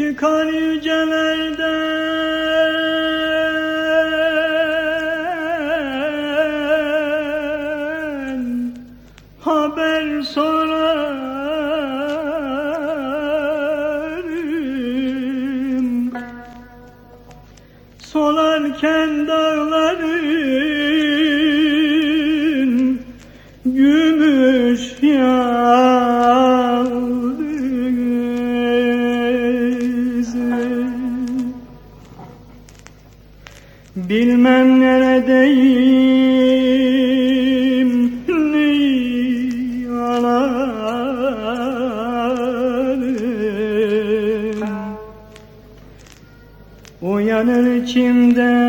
Akar yücelerden haber sorarım. Solarken dağların gümüş yıldızı Bilmem neredeyim neyi alarım Uyanır içimde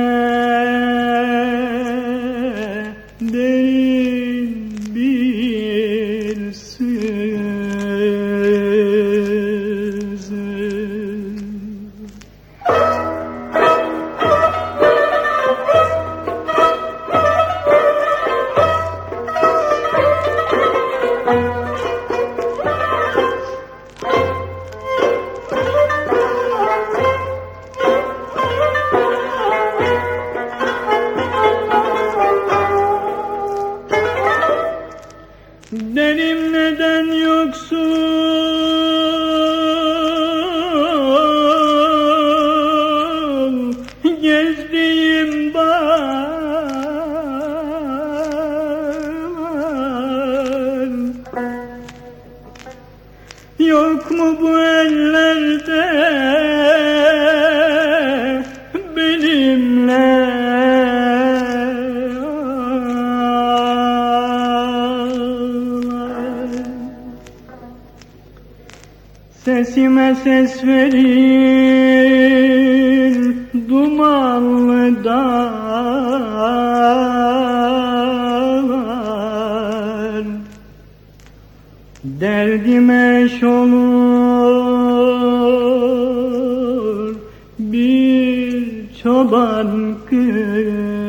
Benim neden yoksun? Gezdiğim bağlar Yok mu bu ellerde Sesime ses verin dumanlı dağlar. Derdime eş olur bir çoban kız